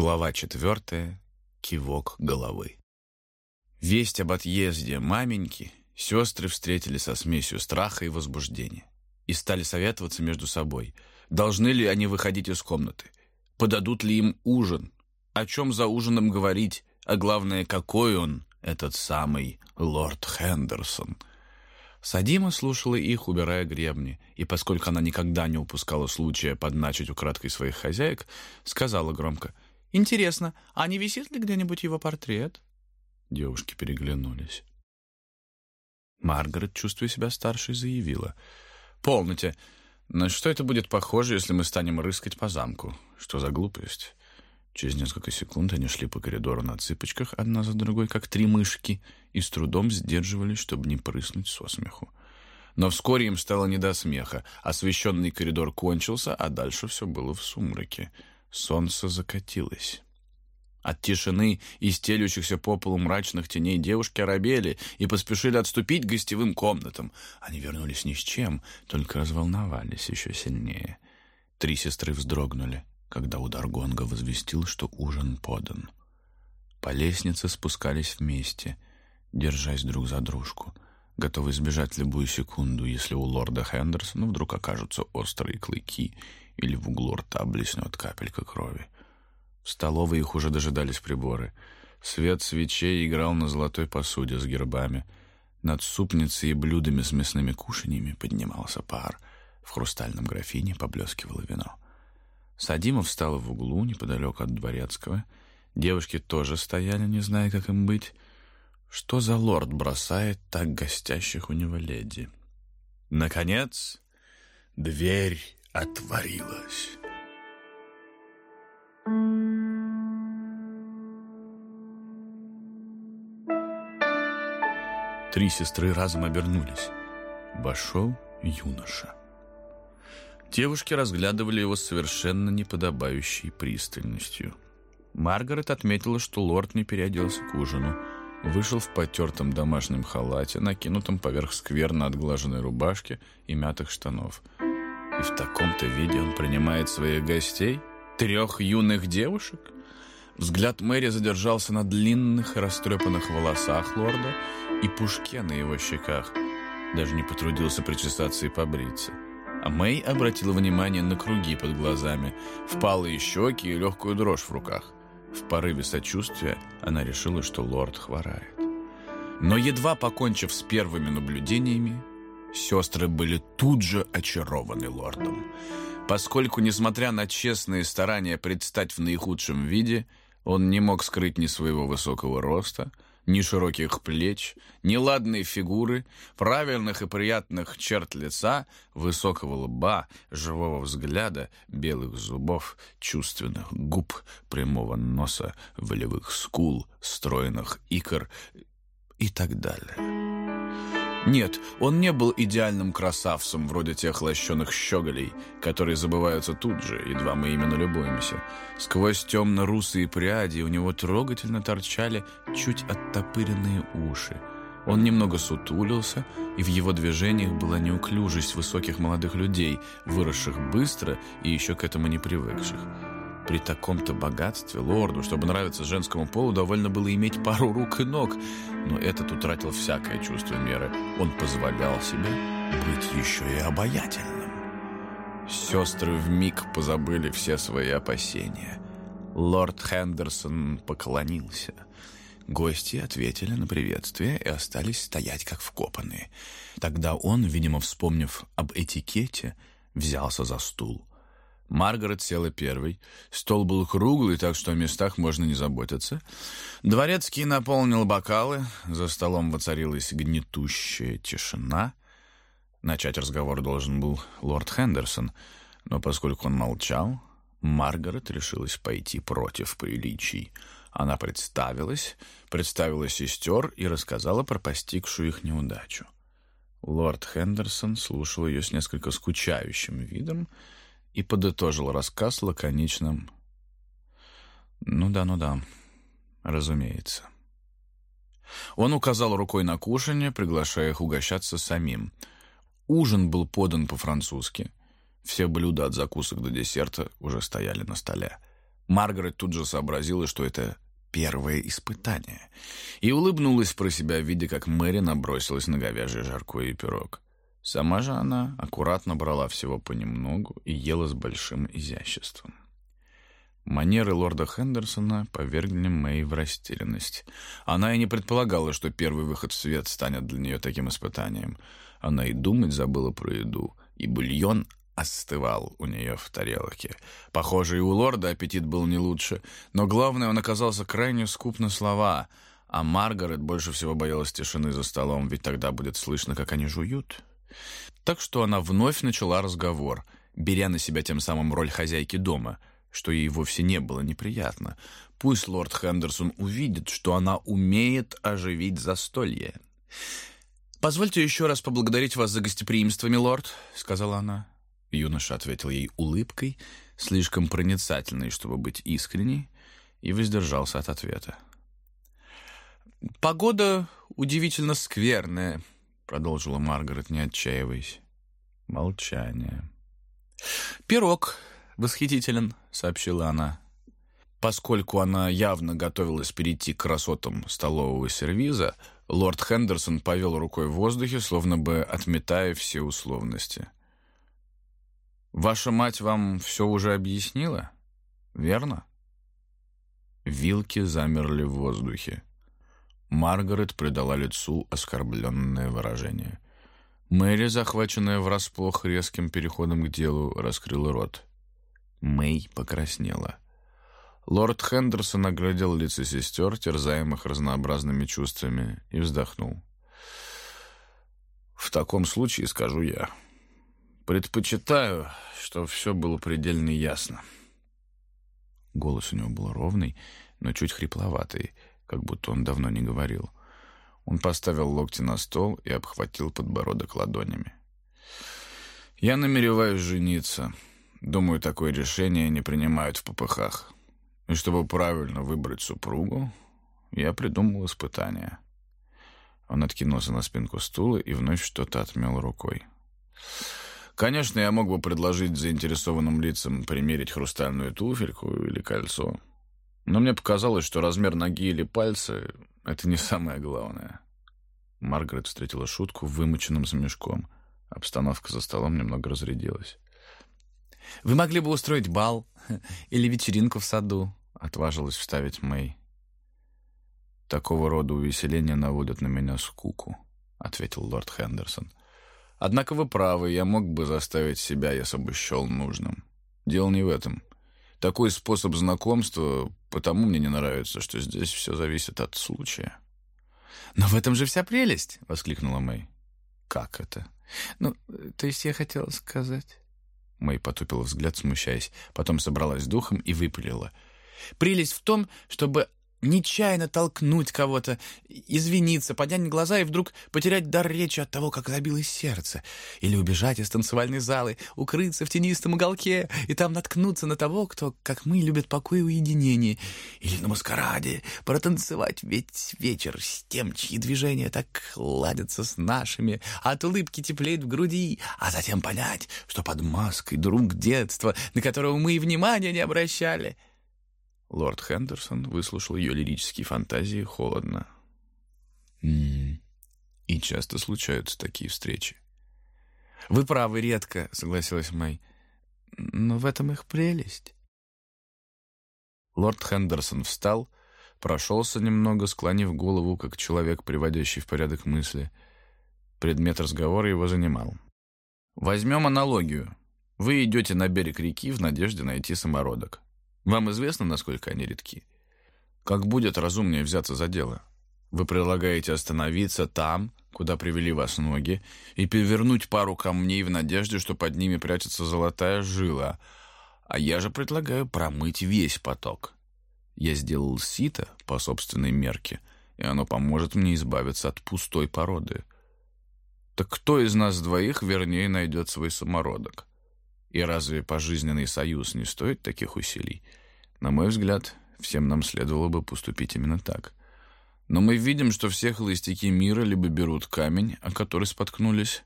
Глава четвертая. Кивок головы. Весть об отъезде маменьки сестры встретили со смесью страха и возбуждения и стали советоваться между собой, должны ли они выходить из комнаты, подадут ли им ужин, о чем за ужином говорить, а главное, какой он, этот самый лорд Хендерсон. Садима слушала их, убирая гребни, и поскольку она никогда не упускала случая подначить украдкой своих хозяек, сказала громко — Интересно, а не висит ли где-нибудь его портрет?» Девушки переглянулись. Маргарет, чувствуя себя старшей, заявила. «Полноте. На что это будет похоже, если мы станем рыскать по замку? Что за глупость?» Через несколько секунд они шли по коридору на цыпочках, одна за другой, как три мышки, и с трудом сдерживались, чтобы не прыснуть со смеху. Но вскоре им стало не до смеха. Освещенный коридор кончился, а дальше все было в сумраке. Солнце закатилось. От тишины и стелющихся по полу мрачных теней девушки оробели и поспешили отступить к гостевым комнатам. Они вернулись ни с чем, только разволновались еще сильнее. Три сестры вздрогнули, когда удар гонга возвестил, что ужин подан. По лестнице спускались вместе, держась друг за дружку, готовы сбежать любую секунду, если у лорда Хендерсона вдруг окажутся острые клыки или в углу рта блеснет капелька крови. В столовой их уже дожидались приборы. Свет свечей играл на золотой посуде с гербами. Над супницей и блюдами с мясными кушаньями поднимался пар. В хрустальном графине поблескивало вино. Садимов встала в углу, неподалеку от дворецкого. Девушки тоже стояли, не зная, как им быть. Что за лорд бросает так гостящих у него леди? Наконец, дверь отворилась. Три сестры разом обернулись. Вошел юноша. Девушки разглядывали его с совершенно неподобающей пристальностью. Маргарет отметила, что лорд не переоделся к ужину. Вышел в потертом домашнем халате, накинутом поверх скверно отглаженной рубашки и мятых штанов – и в таком-то виде он принимает своих гостей? Трех юных девушек? Взгляд Мэри задержался на длинных растрепанных волосах лорда и пушке на его щеках. Даже не потрудился причесаться и побриться. А Мэй обратила внимание на круги под глазами, впалые щеки и легкую дрожь в руках. В порыве сочувствия она решила, что лорд хворает. Но едва покончив с первыми наблюдениями, Сестры были тут же очарованы лордом. Поскольку, несмотря на честные старания предстать в наихудшем виде, он не мог скрыть ни своего высокого роста, ни широких плеч, ни ладной фигуры, правильных и приятных черт лица, высокого лба, живого взгляда, белых зубов, чувственных губ, прямого носа, волевых скул, стройных икр и так далее. Нет, он не был идеальным красавцем, вроде тех лощеных щеголей, которые забываются тут же, едва мы именно любуемся. Сквозь темно-русые пряди у него трогательно торчали чуть оттопыренные уши. Он немного сутулился, и в его движениях была неуклюжесть высоких молодых людей, выросших быстро и еще к этому не привыкших. При таком-то богатстве лорду, чтобы нравиться женскому полу, довольно было иметь пару рук и ног, но этот утратил всякое чувство меры. Он позволял себе быть еще и обаятельным. Сестры вмиг позабыли все свои опасения. Лорд Хендерсон поклонился. Гости ответили на приветствие и остались стоять как вкопанные. Тогда он, видимо, вспомнив об этикете, взялся за стул. Маргарет села первой. Стол был круглый, так что о местах можно не заботиться. Дворецкий наполнил бокалы. За столом воцарилась гнетущая тишина. Начать разговор должен был лорд Хендерсон, но поскольку он молчал, Маргарет решилась пойти против приличий. Она представилась, представила сестер и рассказала про постигшую их неудачу. Лорд Хендерсон слушал ее с несколько скучающим видом, и подытожил рассказ лаконичным «Ну да, ну да, разумеется». Он указал рукой на кушанье, приглашая их угощаться самим. Ужин был подан по-французски. Все блюда от закусок до десерта уже стояли на столе. Маргарет тут же сообразила, что это первое испытание, и улыбнулась про себя, видя, как Мэри набросилась на говяжье жаркое и пирог. Сама же она аккуратно брала всего понемногу и ела с большим изяществом. Манеры лорда Хендерсона повергли Мэй в растерянность. Она и не предполагала, что первый выход в свет станет для нее таким испытанием. Она и думать забыла про еду, и бульон остывал у нее в тарелке. Похоже, и у лорда аппетит был не лучше, но главное, он оказался крайне скуп на слова, а Маргарет больше всего боялась тишины за столом, ведь тогда будет слышно, как они жуют. Так что она вновь начала разговор, беря на себя тем самым роль хозяйки дома, что ей вовсе не было неприятно. Пусть лорд Хендерсон увидит, что она умеет оживить застолье. «Позвольте еще раз поблагодарить вас за гостеприимство, милорд», — сказала она. Юноша ответил ей улыбкой, слишком проницательной, чтобы быть искренней, и воздержался от ответа. «Погода удивительно скверная», — продолжила Маргарет, не отчаиваясь. Молчание. «Пирог восхитителен», — сообщила она. Поскольку она явно готовилась перейти к красотам столового сервиза, лорд Хендерсон повел рукой в воздухе, словно бы отметая все условности. Ваша мать вам все уже объяснила? Верно? Вилки замерли в воздухе. Маргарет придала лицу оскорбленное выражение. Мэри, захваченная врасплох резким переходом к делу, раскрыла рот. Мэй покраснела. Лорд Хендерсон оглядел лица сестер, терзаемых разнообразными чувствами, и вздохнул. «В таком случае скажу я. Предпочитаю, чтобы все было предельно ясно. Голос у него был ровный, но чуть хрипловатый, как будто он давно не говорил. Он поставил локти на стол и обхватил подбородок ладонями. «Я намереваюсь жениться. Думаю, такое решение не принимают в попыхах. И чтобы правильно выбрать супругу, я придумал испытание». Он откинулся на спинку стула и вновь что-то отмел рукой. Конечно, я мог бы предложить заинтересованным лицам примерить хрустальную туфельку или кольцо. Но мне показалось, что размер ноги или пальца — это не самое главное. Маргарет встретила шутку вымученным смешком. Обстановка за столом немного разрядилась. «Вы могли бы устроить бал или вечеринку в саду», — отважилась вставить Мэй. «Такого рода увеселения наводят на меня скуку», — ответил лорд Хендерсон. Однако вы правы, я мог бы заставить себя, если бы счел нужным. Дело не в этом. Такой способ знакомства, потому мне не нравится, что здесь все зависит от случая. «Но в этом же вся прелесть!» — воскликнула Мэй. «Как это?» «Ну, то есть я хотела сказать...» Мэй потупила взгляд, смущаясь, потом собралась с духом и выпалила. «Прелесть в том, чтобы нечаянно толкнуть кого-то, извиниться, поднять глаза и вдруг потерять дар речи от того, как забилось сердце, или убежать из танцевальной залы, укрыться в тенистом уголке и там наткнуться на того, кто, как мы, любит покой и уединение, или на маскараде протанцевать весь вечер с тем, чьи движения так ладятся с нашими, от улыбки теплеет в груди, а затем понять, что под маской друг детства, на которого мы и внимания не обращали — Лорд Хендерсон выслушал ее лирические фантазии холодно. «М -м -м. И часто случаются такие встречи. «Вы правы, редко», — согласилась Мэй. «Но в этом их прелесть». Лорд Хендерсон встал, прошелся немного, склонив голову, как человек, приводящий в порядок мысли. Предмет разговора его занимал. «Возьмем аналогию. Вы идете на берег реки в надежде найти самородок. Вам известно, насколько они редки? Как будет разумнее взяться за дело? Вы предлагаете остановиться там, куда привели вас ноги, и перевернуть пару камней в надежде, что под ними прячется золотая жила. А я же предлагаю промыть весь поток. Я сделал сито по собственной мерке, и оно поможет мне избавиться от пустой породы. Так кто из нас двоих вернее найдет свой самородок? И разве пожизненный союз не стоит таких усилий? На мой взгляд, всем нам следовало бы поступить именно так. Но мы видим, что все холостяки мира либо берут камень, о который споткнулись,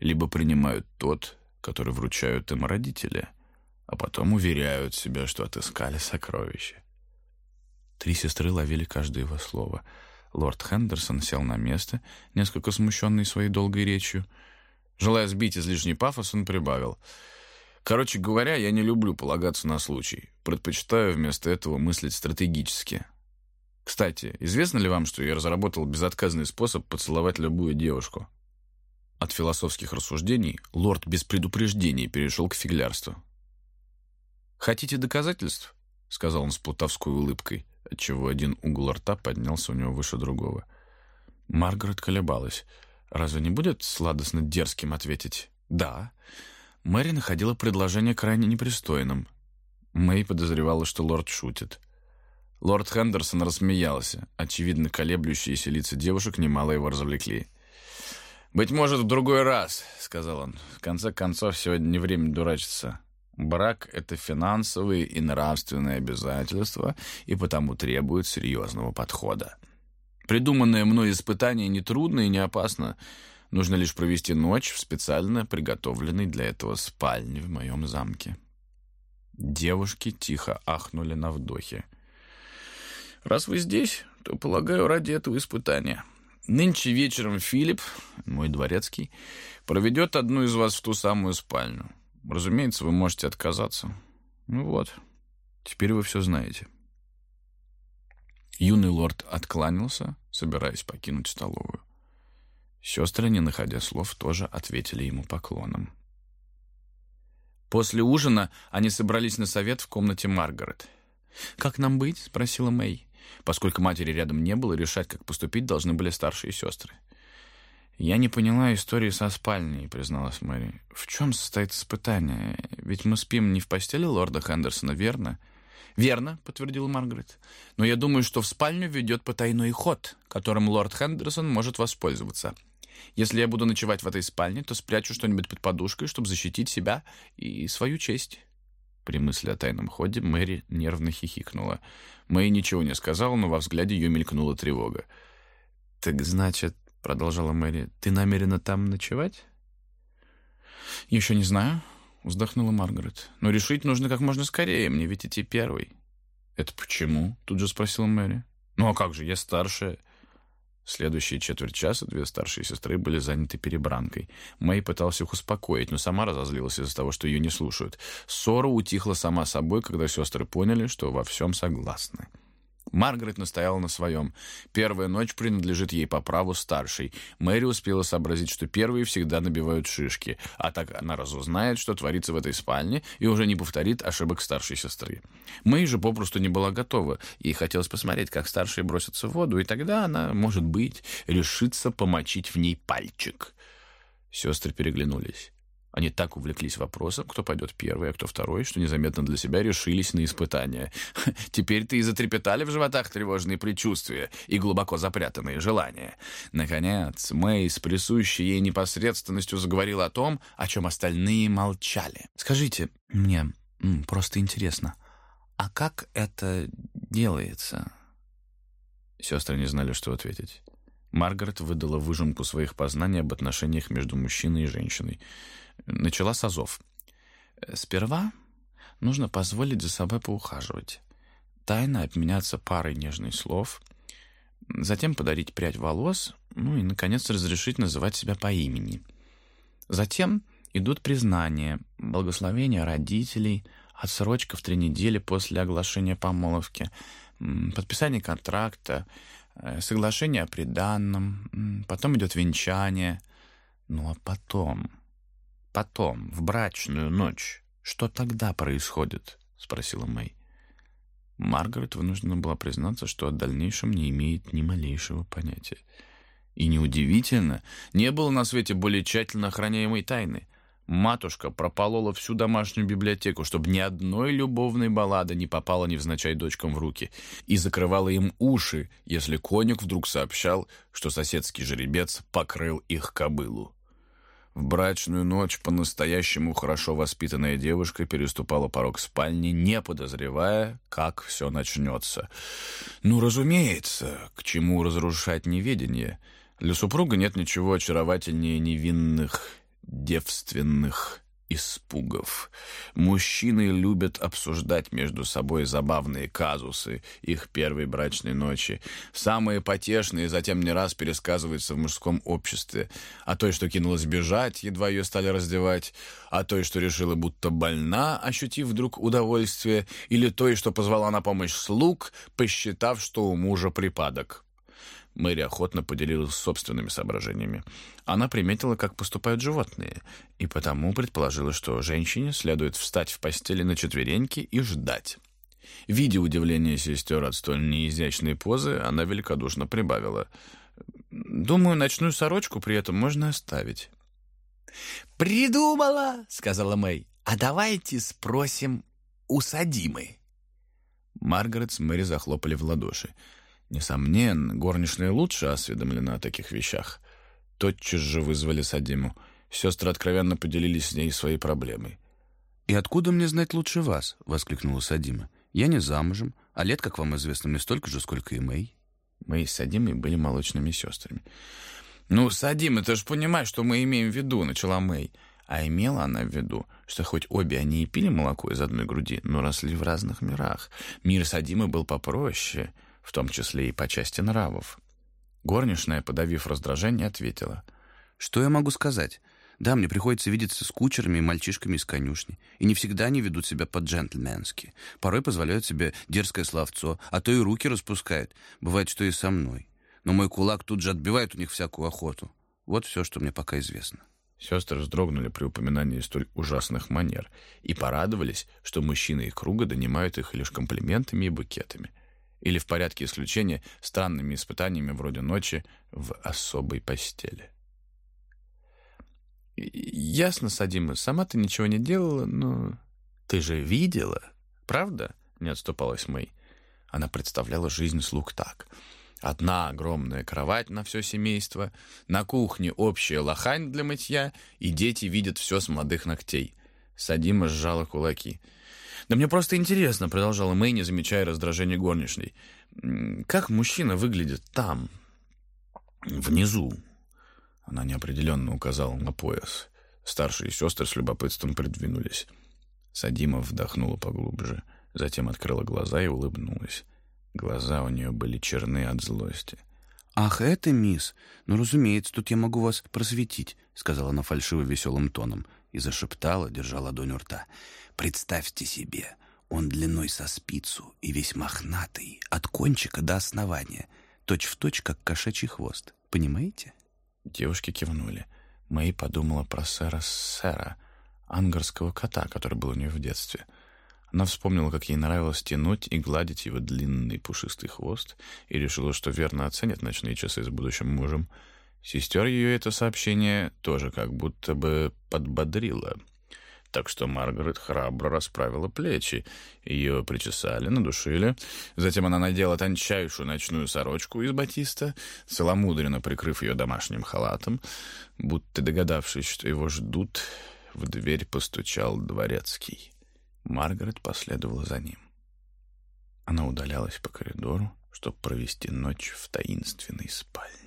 либо принимают тот, который вручают им родители. а потом уверяют себя, что отыскали сокровище. Три сестры ловили каждое его слово. Лорд Хендерсон сел на место, несколько смущенный своей долгой речью. Желая сбить излишний пафос, он прибавил. «Короче говоря, я не люблю полагаться на случай. Предпочитаю вместо этого мыслить стратегически. Кстати, известно ли вам, что я разработал безотказный способ поцеловать любую девушку?» От философских рассуждений лорд без предупреждения перешел к фиглярству. «Хотите доказательств?» — сказал он с плутовской улыбкой, отчего один угол рта поднялся у него выше другого. Маргарет колебалась. Разве не будет сладостно дерзким ответить «да»? Мэри находила предложение крайне непристойным. Мэй подозревала, что лорд шутит. Лорд Хендерсон рассмеялся. Очевидно, колеблющиеся лица девушек немало его развлекли. «Быть может, в другой раз», — сказал он. «В конце концов, сегодня не время дурачиться. Брак — это финансовые и нравственные обязательства, и потому требует серьезного подхода. Придуманное мной испытание нетрудно и не опасно. Нужно лишь провести ночь в специально приготовленной для этого спальне в моем замке». Девушки тихо ахнули на вдохе. «Раз вы здесь, то, полагаю, ради этого испытания». Нынче вечером Филипп, мой дворецкий, проведет одну из вас в ту самую спальню. Разумеется, вы можете отказаться. Ну вот, теперь вы все знаете. Юный лорд откланялся, собираясь покинуть столовую. Сестры, не находя слов, тоже ответили ему поклоном. После ужина они собрались на совет в комнате Маргарет. «Как нам быть?» — спросила Мэй. Поскольку матери рядом не было, решать, как поступить, должны были старшие сестры. «Я не поняла истории со спальней», — призналась Мэри. «В чем состоит испытание? Ведь мы спим не в постели лорда Хендерсона, верно?» «Верно», — подтвердила Маргарет. «Но я думаю, что в спальню ведет потайной ход, которым лорд Хендерсон может воспользоваться. Если я буду ночевать в этой спальне, то спрячу что-нибудь под подушкой, чтобы защитить себя и свою честь». При мысли о тайном ходе Мэри нервно хихикнула. Мэй ничего не сказала, но во взгляде ее мелькнула тревога. «Так значит, — продолжала Мэри, — ты намерена там ночевать?» «Еще не знаю», — вздохнула Маргарет. «Но решить нужно как можно скорее, мне ведь идти первой». «Это почему?» — тут же спросила Мэри. «Ну а как же, я старшая». Следующие четверть часа две старшие сестры были заняты перебранкой. Мэй пытался их успокоить, но сама разозлилась из-за того, что ее не слушают. Ссора утихла сама собой, когда сестры поняли, что во всем согласны. Маргарет настояла на своем. Первая ночь принадлежит ей по праву старшей. Мэри успела сообразить, что первые всегда набивают шишки, а так она разузнает, что творится в этой спальне, и уже не повторит ошибок старшей сестры. Мэй же попросту не была готова. Ей хотелось посмотреть, как старшие бросятся в воду, и тогда она, может быть, решится помочить в ней пальчик. Сестры переглянулись. Они так увлеклись вопросом, кто пойдет первый, а кто второй, что незаметно для себя решились на испытание. Теперь-то и затрепетали в животах тревожные предчувствия и глубоко запрятанные желания. Наконец, Мэй с присущей ей непосредственностью заговорила о том, о чем остальные молчали. «Скажите мне, просто интересно, а как это делается?» Сестры не знали, что ответить. Маргарет выдала выжимку своих познаний об отношениях между мужчиной и женщиной. Начала с азов. «Сперва нужно позволить за собой поухаживать, тайно обменяться парой нежных слов, затем подарить прядь волос, ну и, наконец, разрешить называть себя по имени. Затем идут признания, благословения родителей, отсрочка в три недели после оглашения помолвки, подписание контракта, Э, соглашение о приданном, потом идет венчание. Ну а потом, потом, в брачную ночь, что тогда происходит? Спросила Мэй. Маргарет вынуждена была признаться, что о дальнейшем не имеет ни малейшего понятия. И неудивительно, не было на свете более тщательно охраняемой тайны. Матушка прополола всю домашнюю библиотеку, чтобы ни одной любовной баллады не попала невзначай дочкам в руки, и закрывала им уши, если конюк вдруг сообщал, что соседский жеребец покрыл их кобылу. В брачную ночь по-настоящему хорошо воспитанная девушка переступала порог спальни, не подозревая, как все начнется. Ну, разумеется, к чему разрушать неведение? Для супруга нет ничего очаровательнее невинных девственных испугов. Мужчины любят обсуждать между собой забавные казусы их первой брачной ночи. Самые потешные затем не раз пересказываются в мужском обществе. О той, что кинулась бежать, едва ее стали раздевать, о той, что решила, будто больна, ощутив вдруг удовольствие, или той, что позвала на помощь слуг, посчитав, что у мужа припадок. Мэри охотно поделилась собственными соображениями. Она приметила, как поступают животные, и потому предположила, что женщине следует встать в постели на четвереньки и ждать. Видя удивление сестер от столь неизящной позы, она великодушно прибавила. «Думаю, ночную сорочку при этом можно оставить». «Придумала!» — сказала Мэй. «А давайте спросим у Садимы». Маргарет с Мэри захлопали в ладоши. Несомненно, горничная лучше осведомлена о таких вещах. Тотчас же вызвали Садиму. Сестры откровенно поделились с ней своей проблемой. «И откуда мне знать лучше вас?» — воскликнула Садима. «Я не замужем, а лет, как вам известно, мне столько же, сколько и Мэй». Мы с Садимой были молочными сестрами. «Ну, Садима, ты же понимаешь, что мы имеем в виду», — начала Мэй. А имела она в виду, что хоть обе они и пили молоко из одной груди, но росли в разных мирах. Мир Садимы был попроще — в том числе и по части нравов. Горничная, подавив раздражение, ответила. «Что я могу сказать? Да, мне приходится видеться с кучерами и мальчишками из конюшни, и не всегда они ведут себя по-джентльменски. Порой позволяют себе дерзкое словцо, а то и руки распускают. Бывает, что и со мной. Но мой кулак тут же отбивает у них всякую охоту. Вот все, что мне пока известно». Сестры вздрогнули при упоминании столь ужасных манер и порадовались, что мужчины их круга донимают их лишь комплиментами и букетами — или в порядке исключения странными испытаниями вроде ночи в особой постели. «Ясно, Садима, сама ты ничего не делала, но ты же видела, правда?» — не отступалась Мэй. Она представляла жизнь слуг так. Одна огромная кровать на все семейство, на кухне общая лохань для мытья, и дети видят все с молодых ногтей. Садима сжала кулаки — «Да мне просто интересно», — продолжала Мэй, не замечая раздражения горничной. «Как мужчина выглядит там, внизу?» Она неопределенно указала на пояс. Старшие сестры с любопытством придвинулись. Садима вдохнула поглубже, затем открыла глаза и улыбнулась. Глаза у нее были черны от злости. «Ах, это мисс! Ну, разумеется, тут я могу вас просветить», — сказала она фальшиво-веселым тоном и зашептала, держа ладонь у рта. Представьте себе, он длиной со спицу и весь мохнатый, от кончика до основания, точь-в-точь, как кошачий хвост. Понимаете? Девушки кивнули. Мэй подумала про сэра Сэра, ангарского кота, который был у нее в детстве. Она вспомнила, как ей нравилось тянуть и гладить его длинный пушистый хвост, и решила, что верно оценит ночные часы с будущим мужем. Сестер ее это сообщение тоже как будто бы подбодрило — так что Маргарет храбро расправила плечи. Ее причесали, надушили. Затем она надела тончайшую ночную сорочку из батиста, целомудренно прикрыв ее домашним халатом. Будто догадавшись, что его ждут, в дверь постучал дворецкий. Маргарет последовала за ним. Она удалялась по коридору, чтобы провести ночь в таинственной спальне.